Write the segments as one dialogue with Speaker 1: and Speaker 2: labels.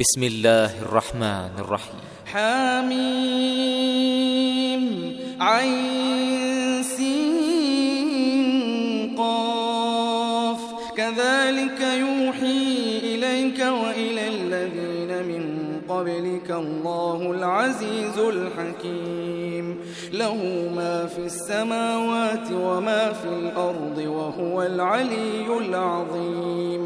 Speaker 1: بسم الله الرحمن الرحيم
Speaker 2: حميم عين سين قاف. كذلك يوحي إليك وإلى الذين من قبلك الله العزيز الحكيم. له ما في السماوات وما في الأرض وهو العلي العظيم.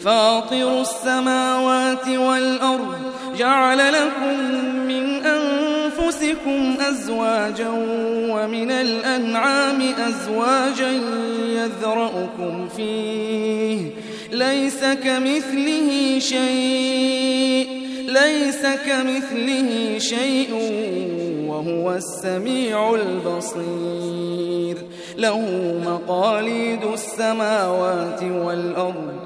Speaker 2: فاطر السماوات والأرض جعل لكم من أنفسكم أزواجا ومن الأنعام أزواجا يذرأكم فيه. ليس كمثله شيء ليس كمثله شيء وهو السميع البصير. له مقاليد السماوات والأرض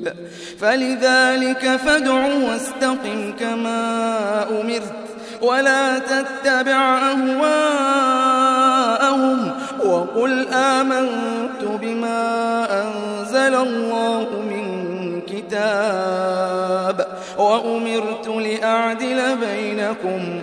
Speaker 2: مريب فلذلك فادع واستقم كما أمرت ولا تتبع أهواءهم وقل آمنت بما أنزل الله من كتاب وأمرت لأعدل بينكم.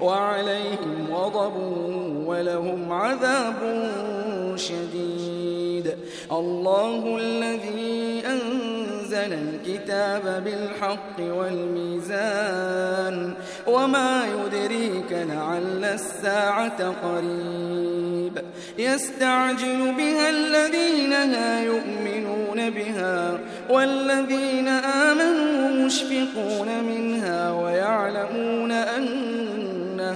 Speaker 2: وعليهم غضب ولهم عذاب شديد. الله الذي أنزل الكتاب بالحق والميزان وما يدريك لعل الساعة قريب. يستعجل بها الذين لا يؤمنون بها والذين آمنوا مشفقون منها ويعلمون أنها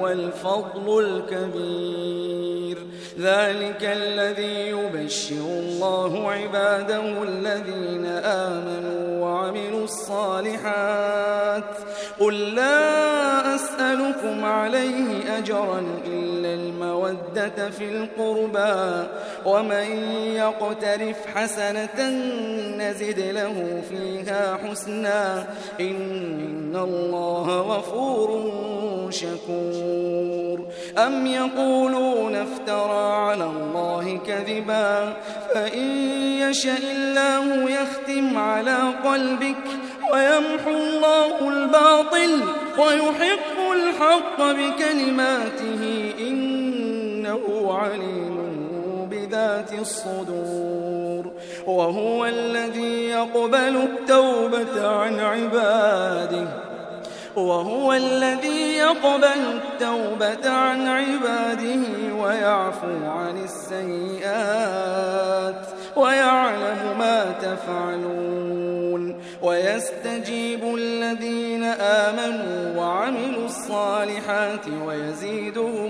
Speaker 2: هو الفضل الكبير. ذلك الذي يبشر الله عباده الذين آمنوا وعملوا الصالحات. قل لا أسألكم عليه أجرا إلا المودة في القربى ومن يقترف حسنة نزد له فيها حسنا. إن الله غفور شكور. أم يقولون افترى على الله كذبا؟ فإن يشأ الله يختم على قلبك ويمحو الله الباطل ويحق الحق بكلماته. عليم بذات الصدور وهو الذي يقبل التوبة عن عباده وهو الذي يقبل التوبة عن عباده ويعفو عن السيئات ويعلم ما تفعلون ويستجيب الذين آمنوا وعملوا الصالحات ويزيدهم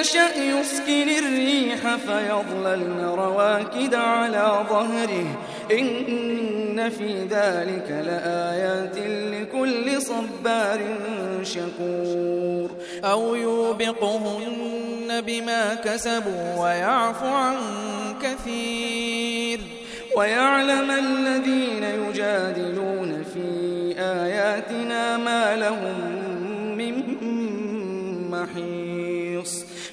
Speaker 2: يشأ يسكن الريح فيظللن رواكد على ظهره. إن في ذلك لآيات لكل صبار شكور.
Speaker 1: أو يوبقهن
Speaker 2: بما كسبوا ويعفو عن كثير. ويعلم الذين يجادلون في آياتنا ما لهم